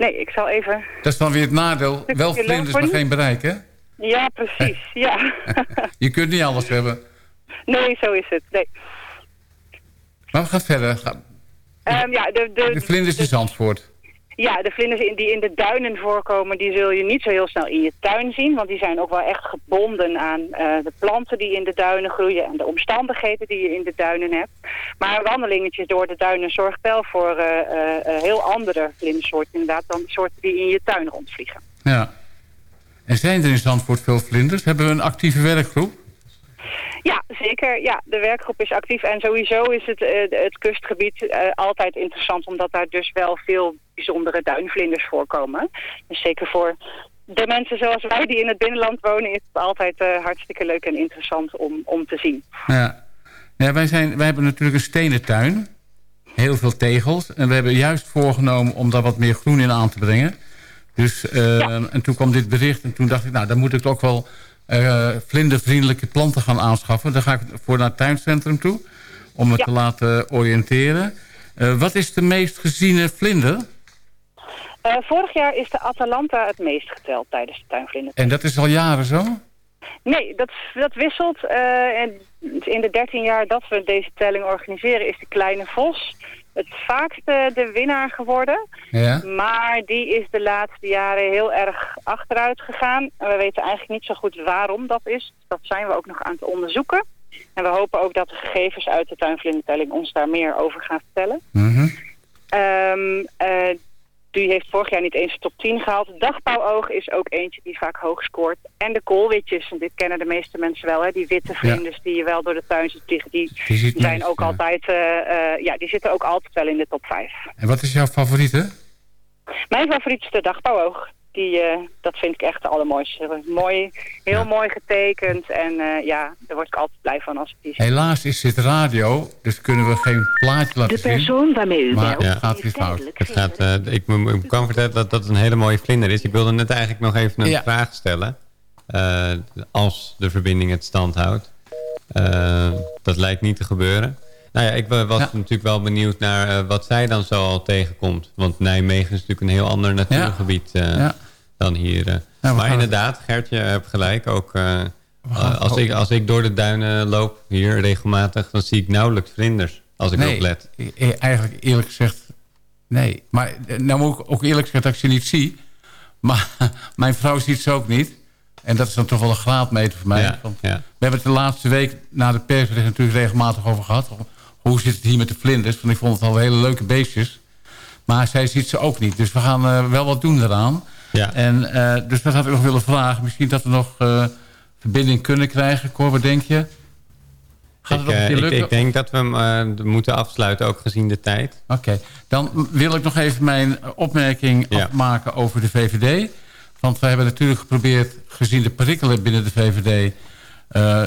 Nee, ik zal even... Dat is dan weer het nadeel. Wel vlinders, maar geen bereik, hè? Ja, precies. Ja. Je kunt niet alles hebben. nee, zo is het. Nee. Maar we gaan verder. Ga- Ehm, ja, de, de, De vlinders in Zandvoort. Ja, de vlinders in- die in de duinen voorkomen, die zul je niet zo heel snel in je tuin zien. Want die zijn ook wel echt gebonden aan eh, de planten die in de duinen groeien en de omstandigheden die je in de duinen hebt. Maar een wandelingetje door de duinen zorgt wel voor eh, heel andere vlindersoorten inderdaad dan de soorten die in je tuin rondvliegen. Ja. En zijn er in Zandvoort veel vlinders? Hebben we een actieve werkgroep? Ja, zeker. Ja, de werkgroep is actief. En sowieso is het, eh, het kustgebied eh, altijd interessant... omdat daar dus wel veel bijzondere duinvlinders voorkomen. Dus zeker voor de mensen zoals wij die in het binnenland wonen... is het altijd eh, hartstikke leuk en interessant om, om te zien. Ja. ja wij, zijn, wij hebben natuurlijk een stenen tuin. Heel veel tegels. En we hebben juist voorgenomen om daar wat meer groen in aan te brengen. Dus, En toen kwam dit bericht en toen dacht ik... nou, dan moet ik ook wel vlindervriendelijke planten gaan aanschaffen. Daar ga ik voor naar het tuincentrum toe. Om me Ja. te laten oriënteren. Eh, wat is de meest geziene vlinder? Eh, vorig jaar is de Atalanta het meest geteld tijdens de tuinvlinder. En dat is al jaren zo? Nee, dat, dat wisselt. eh, en in de 13 jaar dat we deze telling organiseren is de kleine vos het vaakste de winnaar geworden. Ja. Maar die is de laatste jaren heel erg achteruit gegaan. En we weten eigenlijk niet zo goed waarom dat is. Dat zijn we ook nog aan het onderzoeken. En we hopen ook dat de gegevens uit de tuinvlindertelling ons daar meer over gaan vertellen. Mhm. Ehm, eh, die heeft vorig jaar niet eens de top 10 gehaald. Dagpauwoog is ook eentje die vaak hoog scoort. En de koolwitjes, en dit kennen de meeste mensen wel. Hè? Die witte vlinders die je wel door de tuin ziet vliegen. Die, zijn ook ja. altijd, eh, eh, ja, die zitten ook altijd wel in de top 5. En wat is jouw favoriete? Mijn favoriet is de dagpauwoog. Die, eh, dat vind ik echt de allermooiste. Mooi, heel mooi getekend. En eh, ja, daar word ik altijd blij van als ik die zie. Helaas is dit radio, dus kunnen we geen plaatje laten De zien. persoon waarmee u Maar belt het gaat weer fout. Het gaat, eh, ik, ik kan vertellen dat dat een hele mooie vlinder is. Ik wilde net eigenlijk nog even een Ja. vraag stellen. Eh, als de verbinding het stand houdt. Eh, dat lijkt niet te gebeuren. Nou ja, ik wa- was natuurlijk wel benieuwd naar eh, wat zij dan zo al tegenkomt. Want Nijmegen is natuurlijk een heel ander natuurgebied eh, dan hier. eh. maar inderdaad, Gertje hebt gelijk. Ook, als, ik, als ik door de duinen loop hier regelmatig, dan zie ik nauwelijks vlinders. Als ik nee, erop let. e- e- eigenlijk eerlijk gezegd, nee. Maar nou moet ik ook eerlijk zeggen dat ik ze niet zie. Maar mijn vrouw ziet ze ook niet. En dat is dan toch wel een graadmeter voor mij. Ja, Want ja. We hebben het de laatste week na de persbericht natuurlijk regelmatig over gehad. Hoe zit het hier met de vlinders? Want ik vond het al hele leuke beestjes. Maar zij ziet ze ook niet. Dus we gaan eh, wel wat doen eraan. Ja. En, eh, dus dat had ik nog willen vragen. Misschien dat we nog eh, verbinding kunnen krijgen. Cor, wat denk je? Gaat het Ik, nog een ik, lukken? ik denk dat we hem moeten afsluiten, ook gezien de tijd. Oké, dan wil ik nog even mijn opmerking Ja. afmaken over de VVD. Want we hebben natuurlijk geprobeerd, gezien de perikelen binnen de VVD...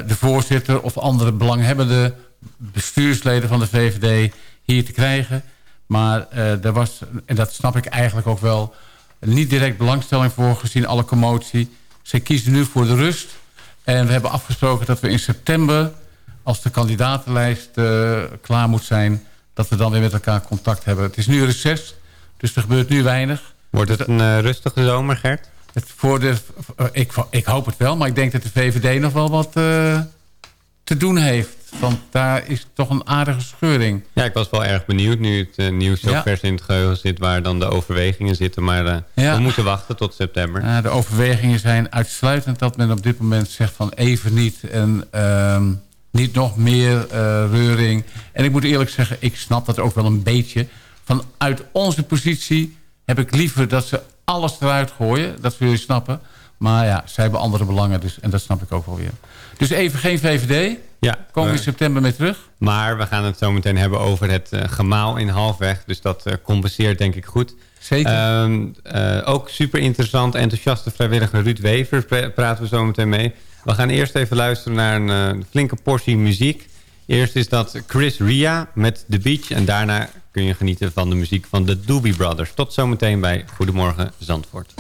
de voorzitter of andere belanghebbende bestuursleden van de VVD hier te krijgen. Maar eh, er was, en dat snap ik eigenlijk ook wel... niet direct belangstelling voor gezien alle commotie. Zij kiezen nu voor de rust. En we hebben afgesproken dat we in september... als de kandidatenlijst eh, klaar moet zijn... dat we dan weer met elkaar contact hebben. Het is nu reces, dus er gebeurt nu weinig. Wordt het een eh, rustige zomer, Gert? Het voor de, ik, ik hoop het wel, maar ik denk dat de VVD nog wel wat te doen heeft. Want daar is toch een aardige scheuring. Ja, ik was wel erg benieuwd nu het eh, nieuws zo Ja. vers in het geheugen zit... waar dan de overwegingen zitten. Maar eh, Ja. we moeten wachten tot september. Ja, de overwegingen zijn uitsluitend dat men op dit moment zegt van even niet en ehm, niet nog meer eh, reuring. En ik moet eerlijk zeggen, ik snap dat ook wel een beetje. Vanuit onze positie heb ik liever dat ze alles eruit gooien. Dat zul je snappen. Maar ja, zij hebben andere belangen dus, en dat snap ik ook wel weer. Dus even geen VVD. Ja, Komen we in we- september mee terug. Maar we gaan het zo meteen hebben over het eh, gemaal in halfweg. Dus dat eh, compenseert denk ik goed. Zeker. Ehm, eh, ook super interessant, enthousiaste vrijwilliger Ruud Wever pra- praten we zo meteen mee. We gaan eerst even luisteren naar een eh, flinke portie muziek. Eerst is dat Chris Ria met The Beach. En daarna kun je genieten van de muziek van de Doobie Brothers. Tot zometeen bij Goedemorgen Zandvoort.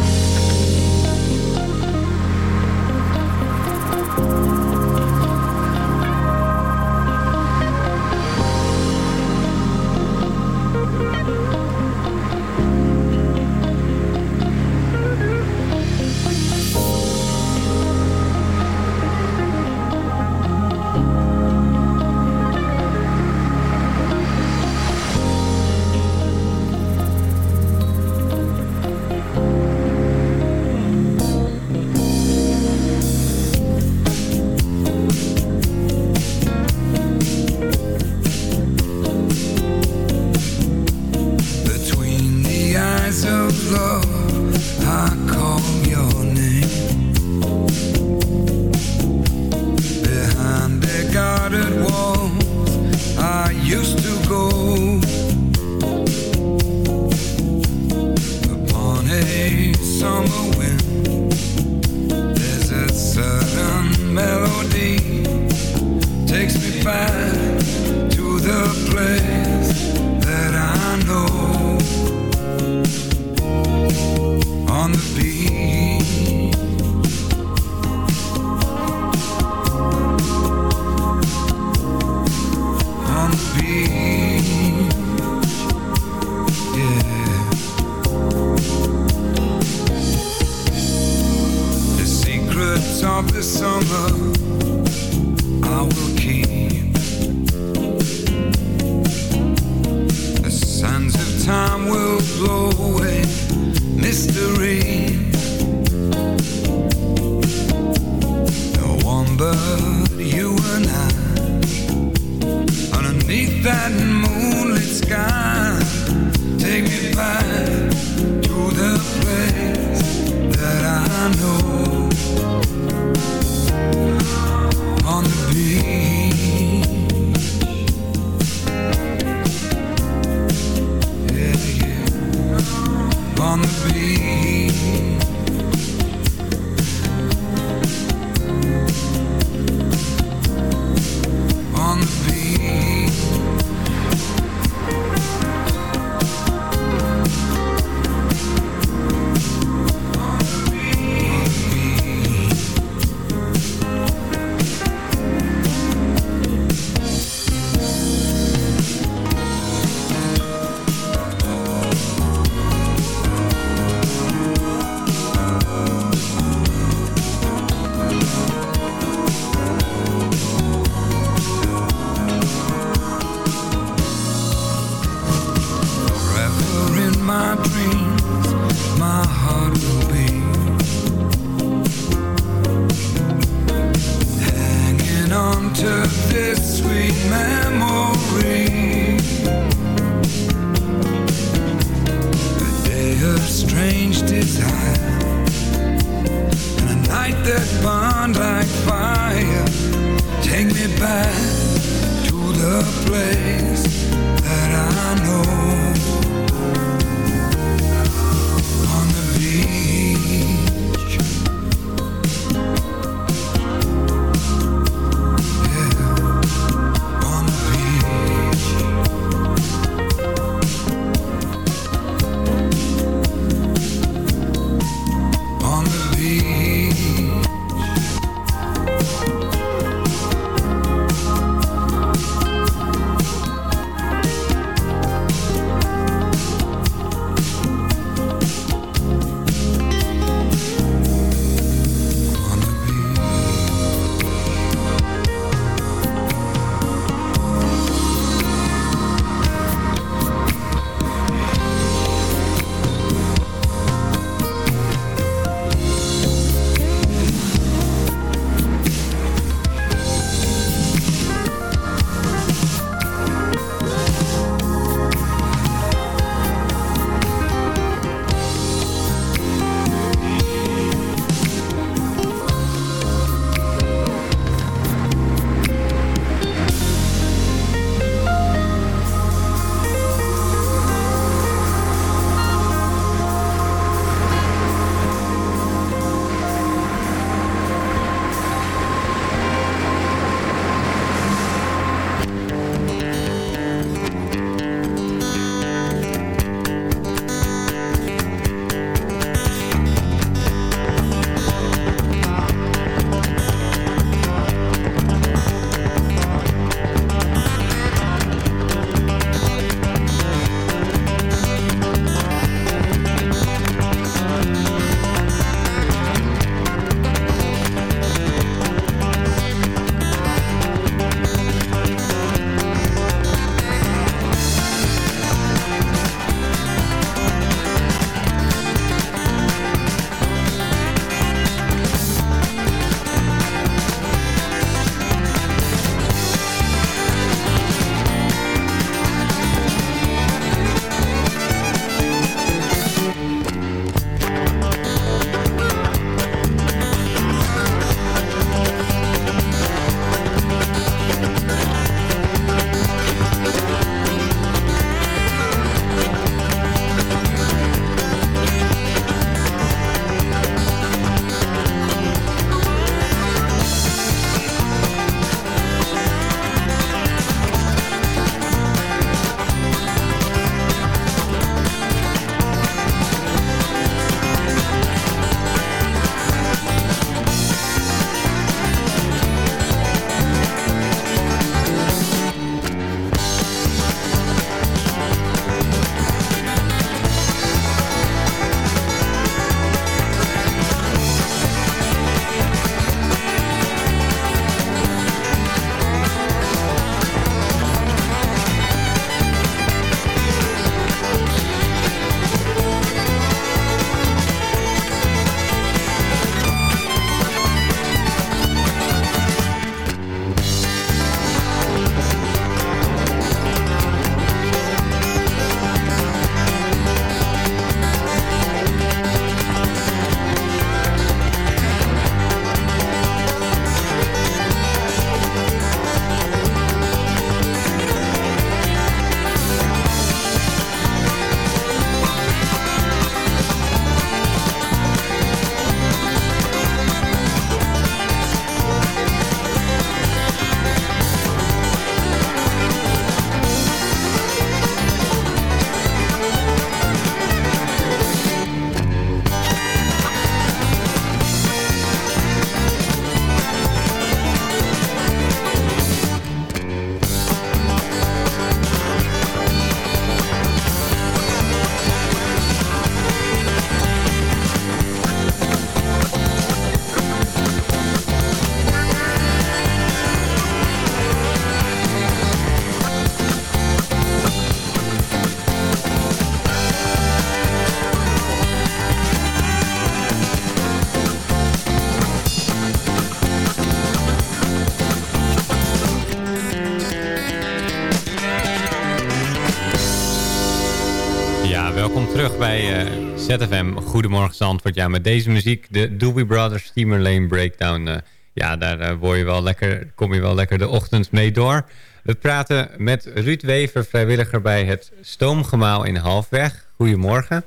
ZFM Goedemorgen Zandvoort. Ja, met deze muziek, de Doobie Brothers Steamer Lane Breakdown. eh, ja, daar eh, word je wel lekker, kom je wel lekker de ochtend mee door. We praten met Ruud Wever, vrijwilliger bij het Stoomgemaal in Halfweg. Goedemorgen.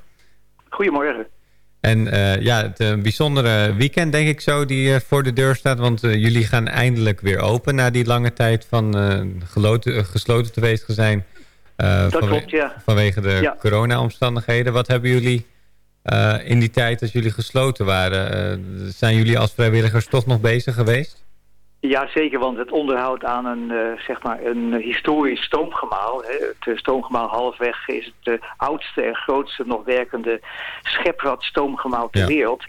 Goedemorgen. En eh, ja, het een bijzondere weekend denk ik zo die voor de deur staat. Want jullie gaan eindelijk weer open na die lange tijd van geloten, gesloten te zijn. Dat vanwe- klopt, ja. Vanwege de Ja. corona-omstandigheden. Wat hebben jullie eh, in die tijd dat jullie gesloten waren? eh, zijn jullie als vrijwilligers toch nog bezig geweest? Ja, zeker, want het onderhoud aan een, eh, zeg maar een historisch stoomgemaal, hè, het stoomgemaal halfweg is het oudste en grootste nog werkende scheprad stoomgemaal ter Ja. wereld.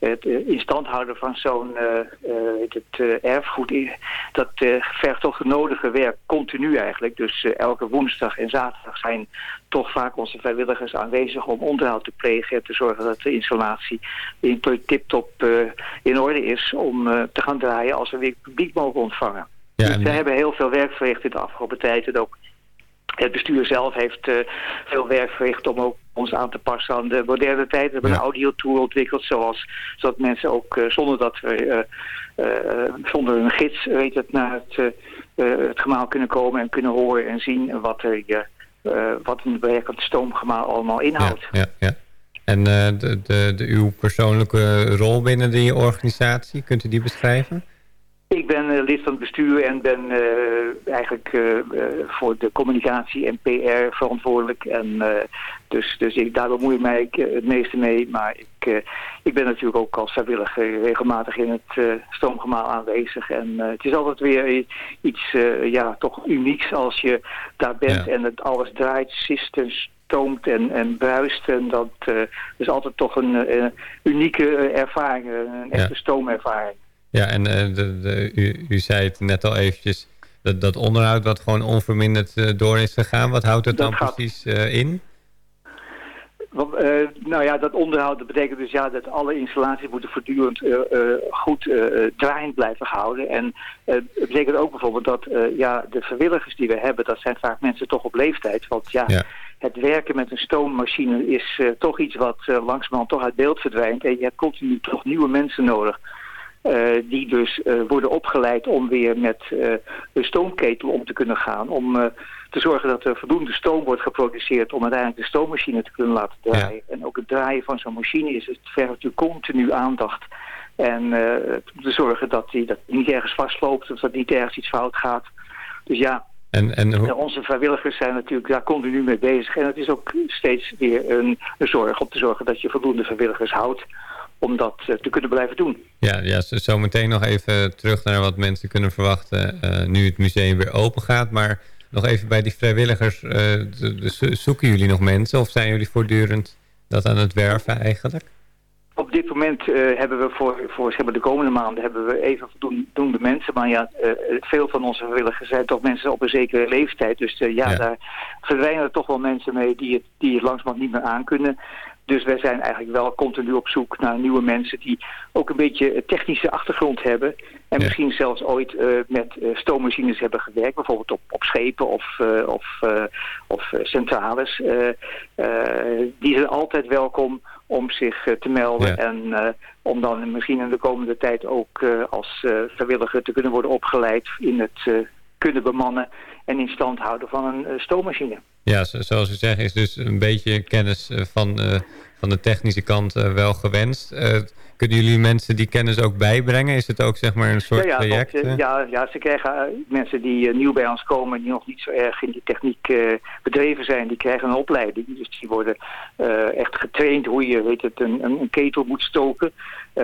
Het uh, instand houden van zo'n eh, eh, het, eh, erfgoed, dat eh, vergt toch het nodige werk, continu eigenlijk. Dus eh, elke woensdag en zaterdag zijn toch vaak onze vrijwilligers aanwezig om onderhoud te plegen en te zorgen dat de installatie in tip-top eh, in orde is om eh, te gaan draaien als we weer publiek mogen ontvangen. Ja, dus we hebben heel veel werk verricht in de afgelopen tijd en ook het bestuur zelf heeft eh, veel werk verricht om ook ons aan te passen aan de moderne tijd. We hebben een audiotour ontwikkeld, zoals, zodat mensen ook eh, zonder dat we eh, eh, zonder een gids weet het, naar het, het gemaal kunnen komen en kunnen horen en zien wat er wat een werkend stoomgemaal allemaal inhoudt. Ja, ja. En eh, de, de, de, uw persoonlijke rol binnen die organisatie, kunt u die beschrijven? Ik ben eh, lid van het bestuur en ben eh, eigenlijk eh, voor de communicatie en PR verantwoordelijk. En, dus dus ik, daar bemoei ik mij het meeste mee. Maar ik, ik ben natuurlijk ook als vrijwilliger regelmatig in het stoomgemaal aanwezig. En het is altijd weer iets ja, toch unieks als je daar bent en het alles draait, systems stoomt en, en bruist. En dat is altijd toch een unieke ervaring, een echte stoomervaring. Ja, en eh, de, de, u, u zei het net al eventjes, dat, dat onderhoud wat gewoon onverminderd eh, door is gegaan. Wat houdt het Dat dan gaat- precies eh, in? Want, nou ja, dat onderhoud dat betekent dus ja, dat alle installaties moeten voortdurend goed draaiend blijven gehouden. En het betekent ook bijvoorbeeld dat ja, de vrijwilligers die we hebben, dat zijn vaak mensen toch op leeftijd. Want ja, het werken met een stoommachine is toch iets wat eh, langzamerhand toch uit beeld verdwijnt. En je hebt continu toch nieuwe mensen nodig. Eh, die dus eh, worden opgeleid om weer met eh de stoomketel om te kunnen gaan. Om te zorgen dat er voldoende stoom wordt geproduceerd om uiteindelijk de stoommachine te kunnen laten draaien. En ook het draaien van zo'n machine is het vergt natuurlijk continu aandacht. En eh, te zorgen dat die dat niet ergens vastloopt of dat niet ergens iets fout gaat. Dus ja, En, en hoe- onze vrijwilligers zijn natuurlijk daar continu mee bezig. En het is ook steeds weer een, een zorg om te zorgen dat je voldoende vrijwilligers houdt om dat eh, te kunnen blijven doen. Ja, ja zo- meteen nog even terug naar wat mensen kunnen verwachten eh, nu het museum weer open gaat. Maar nog even bij die vrijwilligers, eh, zoeken jullie nog mensen of zijn jullie voortdurend dat aan het werven eigenlijk? Op dit moment hebben we voor, voor zeg maar, de komende maanden hebben we even voldoende mensen. Maar ja, veel van onze vrijwilligers zijn toch mensen op een zekere leeftijd. Dus ja, daar verdwijnen er toch wel mensen mee die het, die het langzamerhand niet meer aankunnen. Dus wij zijn eigenlijk wel continu op zoek naar nieuwe mensen die ook een beetje technische achtergrond hebben. En misschien zelfs ooit eh, met eh, stoommachines hebben gewerkt. Bijvoorbeeld op, op schepen of, eh, of, of centrales. Die zijn altijd welkom om zich te melden. En om dan misschien in de komende tijd ook als vrijwilliger te kunnen worden opgeleid in het kunnen bemannen en in stand houden van een stoommachine. Ja, zo- zoals u zegt is dus een beetje kennis eh, van, eh, van de technische kant eh, wel gewenst. Eh, kunnen jullie mensen die kennis ook bijbrengen? Is het ook zeg maar een soort ja, ja, want, eh? ja, ja, ze krijgen mensen die nieuw bij ons komen, die nog niet zo erg in die techniek bedreven zijn, die krijgen een opleiding. Dus die worden echt getraind hoe je weet het, een, een, ketel moet stoken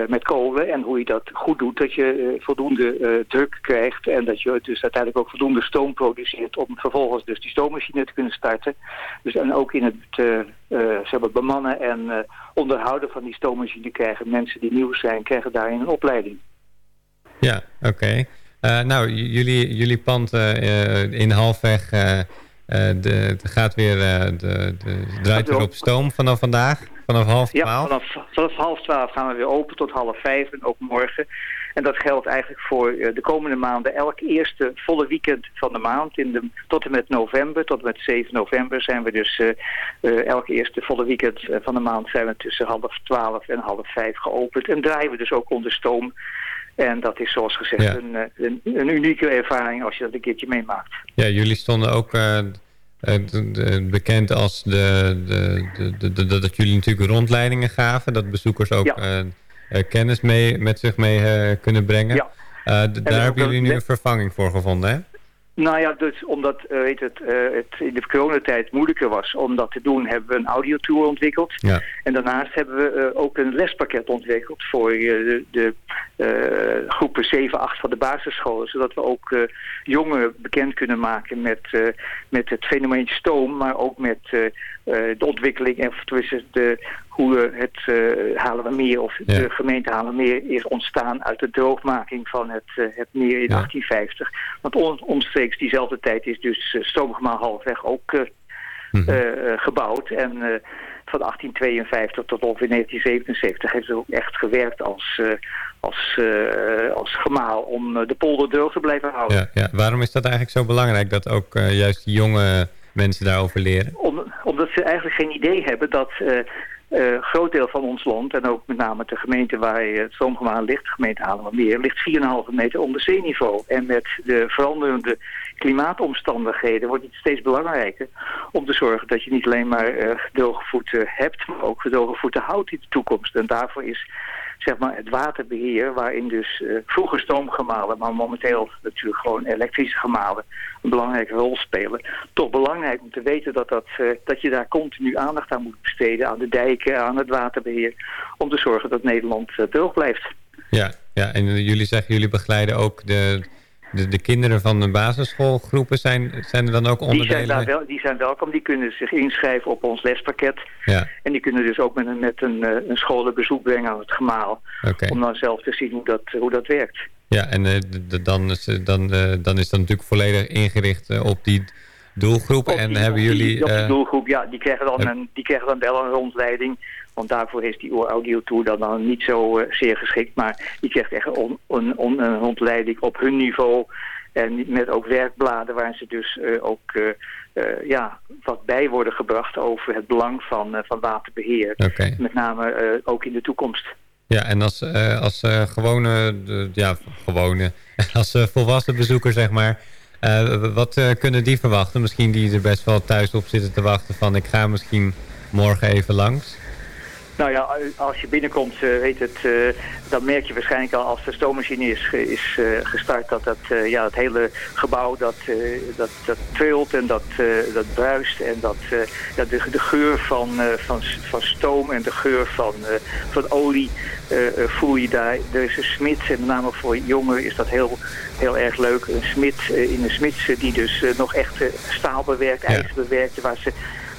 met kolen en hoe je dat goed doet, dat je eh, voldoende eh, druk krijgt en dat je dus uiteindelijk ook voldoende stoom produceert om vervolgens dus die stoommachine te kunnen starten. Dus en ook in het eh, eh, zeg maar bemannen en eh, onderhouden van die stoommachine krijgen mensen die nieuw zijn, krijgen daarin een opleiding. Ja, oké. Eh, nou, jullie, jullie pand eh, eh, in halfweg eh, eh, de, het gaat weer, eh, de, de, draait weer op stoom vanaf vandaag, vanaf half Ja, twaalf. vanaf, vanaf half twaalf gaan we weer open tot half vijf en ook morgen. En dat geldt eigenlijk voor eh, de komende maanden. Elk eerste volle weekend van de maand, in de, tot en met november, tot en met 7 november zijn we dus uh, uh, elk eerste volle weekend van de maand zijn we tussen half twaalf en half vijf geopend. En draaien we dus ook onder stoom. En dat is zoals gezegd Ja. een, een, een unieke ervaring als je dat een keertje meemaakt. Ja, jullie stonden ook eh, eh, bekend als de, de, de, dat jullie natuurlijk rondleidingen gaven. Dat bezoekers ook eh, eh, kennis mee, met zich mee eh, kunnen brengen. Ja. Eh, daar hebben jullie nu een vervanging voor gevonden, hè? Nou ja, dus omdat eh, weet het, eh, het in de coronatijd moeilijker was om dat te doen, hebben we een audiotour ontwikkeld. Ja. En daarnaast hebben we eh, ook een lespakket ontwikkeld voor de, de groepen 7, 8 van de basisscholen. Zodat we ook eh, jongeren bekend kunnen maken met, met het fenomeen stoom, maar ook met de ontwikkeling en tenminste de, hoe het uh, Haarlemmermeer of Ja. de gemeente Haarlemmermeer is ontstaan uit de droogmaking van het, eh, het meer in 1850. Want on, omstreeks diezelfde tijd is dus uh, Stoomgemaal halfweg ook uh, uh, gebouwd. En van 1852 tot ongeveer 1977 heeft ze ook echt gewerkt als, als, als gemaal om de polder droog te blijven houden. Ja, ja. Waarom is dat eigenlijk zo belangrijk dat ook juist jonge mensen daarover leren? Om, omdat ze eigenlijk geen idee hebben dat uh, groot deel van ons land, en ook met name de gemeente waar het Stroomgemaal ligt, de gemeente Haarlemmermeer, ligt 4,5 meter onder zeeniveau. En met de veranderende klimaatomstandigheden wordt het steeds belangrijker om te zorgen dat je niet alleen maar uh, gedroge voeten hebt, maar ook gedroge voeten houdt in de toekomst. En daarvoor is zeg maar, het waterbeheer, waarin dus uh, vroeger stoomgemalen, maar momenteel natuurlijk gewoon elektrische gemalen een belangrijke rol spelen. Toch belangrijk om te weten dat, dat, uh, dat je daar continu aandacht aan moet besteden, aan de dijken, aan het waterbeheer, om te zorgen dat Nederland uh, droog blijft. Ja, ja, en jullie zeggen, jullie begeleiden ook de, de, de kinderen van de basisschoolgroepen. Zijn, zijn er dan ook onderdelen? Die zijn, daar wel, die zijn welkom, die kunnen zich inschrijven op ons lespakket. Ja. En die kunnen dus ook met een, met een, een school een bezoek brengen aan het gemaal. Okay. Om dan zelf te zien hoe dat, hoe dat werkt. Ja, en uh, dan, is, dan, uh, dan is dat natuurlijk volledig ingericht op die doelgroep. Op en hebben jullie... Die, op die doelgroep, ja, die krijgen, dan een, die krijgen dan wel een rondleiding. Want daarvoor is die audiotour dan, dan niet zo uh, zeer geschikt. Maar die krijgt echt een, rondleiding op hun niveau. En met ook werkbladen waar ze dus uh, ook uh, uh, ja, wat bij worden gebracht over het belang van, van waterbeheer. Okay. Met name ook in de toekomst. Ja, en als, als gewone, ja, gewone, als volwassen bezoeker zeg maar... wat kunnen die verwachten? Misschien die er best wel thuis op zitten te wachten van... ik ga misschien morgen even langs. Nou ja, als je binnenkomt, uh, weet het, uh, dan merk je waarschijnlijk al als de stoommachine is, is uh, gestart dat, dat ja, het hele gebouw dat, dat, dat trilt en dat, dat bruist. En dat, dat de, de geur van, van, van stoom en de geur van, van olie voel je daar. Er is een smid en met name voor jongeren is dat heel, heel erg leuk. Een smid in een smids die dus nog echt staal bewerkt, ja. ijzer bewerkt, waar ze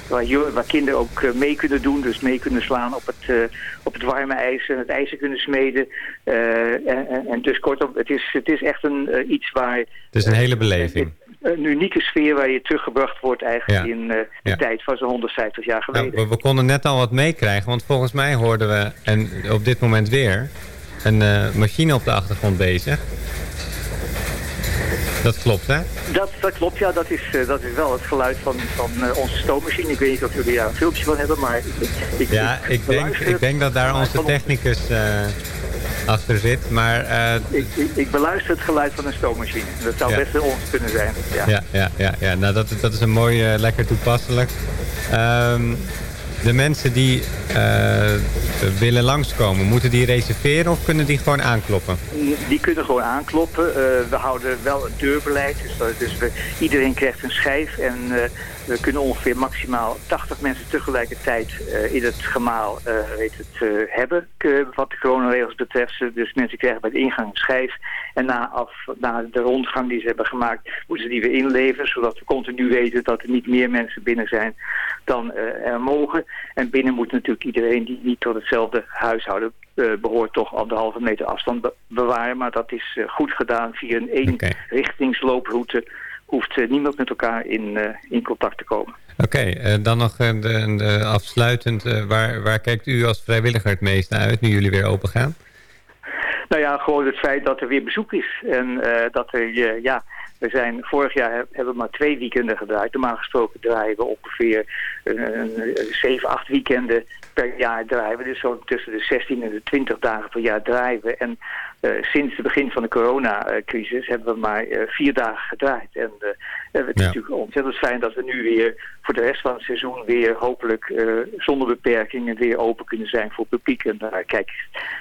waar, waar kinderen ook uh, mee kunnen doen. Dus mee kunnen slaan op het, uh, op het warme ijs en het ijzer kunnen smeden. Uh, en, en, dus kortom, het is, het is echt een, iets waar... Het is een hele beleving. Een, unieke sfeer waar je teruggebracht wordt eigenlijk ja. in de ja. tijd van zo'n 150 jaar geleden. Nou, we, we, konden net al wat meekrijgen, want volgens mij hoorden we, en op dit moment weer, een machine op de achtergrond bezig. Dat klopt, hè? Dat, dat klopt, ja. Dat is, uh, dat is wel het geluid van, van uh, onze stoommachine. Ik weet niet of jullie daar een filmpje van hebben, maar... Ik, ik, ja, ik, denk, ik denk dat daar onze technicus uh, achter zit, maar... Ik, ik, ik, beluister het geluid van een stoommachine. Dat zou ja. best wel ons kunnen zijn. Ja, ja, ja. ja, ja. Nou, dat, dat is een mooi, lekker toepasselijk. Um, de mensen die uh, willen langskomen, moeten die reserveren of kunnen die gewoon aankloppen? Die kunnen gewoon aankloppen. Uh, we houden wel een deurbeleid. Dus, dus we, iedereen krijgt een schijf en we kunnen ongeveer maximaal 80 mensen tegelijkertijd in het gemaal weet het, hebben. wat de coronaregels betreft. Dus mensen krijgen bij de ingang een schijf. En na, af, na de rondgang die ze hebben gemaakt, moeten ze die weer inleveren. Zodat we continu weten dat er niet meer mensen binnen zijn dan er mogen. En binnen moet natuurlijk iedereen die niet tot hetzelfde huishouden uh, behoort toch anderhalve meter afstand be bewaren. Maar dat is uh, goed gedaan via een eenrichtingslooproute. Hoeft uh, niemand met elkaar in, in contact te komen. Oké, okay, dan nog de, de afsluitend. waar, waar kijkt u als vrijwilliger het meest naar uit nu jullie weer open gaan? Nou ja, gewoon het feit dat er weer bezoek is. En eh, dat er, eh, ja, we zijn vorig jaar heb- hebben we maar twee weekenden gedraaid. Normaal gesproken draaien we ongeveer een 7, 8 weekenden per jaar draaien we. Dus zo tussen de 16 en de 20 dagen per jaar draaien we. En eh, sinds het begin van de coronacrisis hebben we maar eh, vier dagen gedraaid. En eh, het is Ja. natuurlijk ontzettend fijn dat we nu weer voor de rest van het seizoen weer hopelijk zonder beperkingen weer open kunnen zijn voor het publiek. En daar kijkt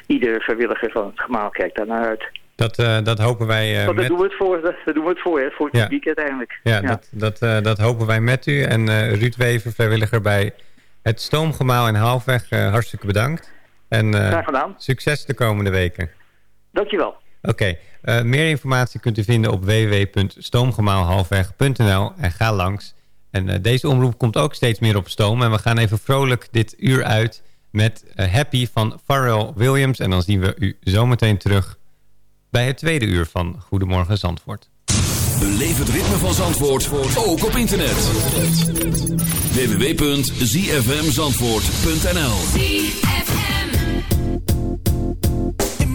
iedere vrijwilliger van het gemaal kijkt daar naar uit. Dat, dat hopen wij daar met... doen we het voor, daar doen we het voor, hè, voor het Ja. publiek uiteindelijk. Ja, Dat, dat, dat hopen wij met u. En Ruud Wever, vrijwilliger bij het Stoomgemaal in Haalweg, eh, hartstikke bedankt. En Graag gedaan. succes de komende weken. Dankjewel. Oké, eh, meer informatie kunt u vinden op www.stoomgemaalhalfweg.nl en ga langs. En eh, deze omroep komt ook steeds meer op stoom. En we gaan even vrolijk dit uur uit met eh, Happy van Pharrell Williams. En dan zien we u zometeen terug bij het tweede uur van Goedemorgen Zandvoort. Beleef het ritme van Zandvoort ook op internet. www.zfmzandvoort.nl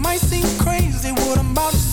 might seem crazy what I'm about to say.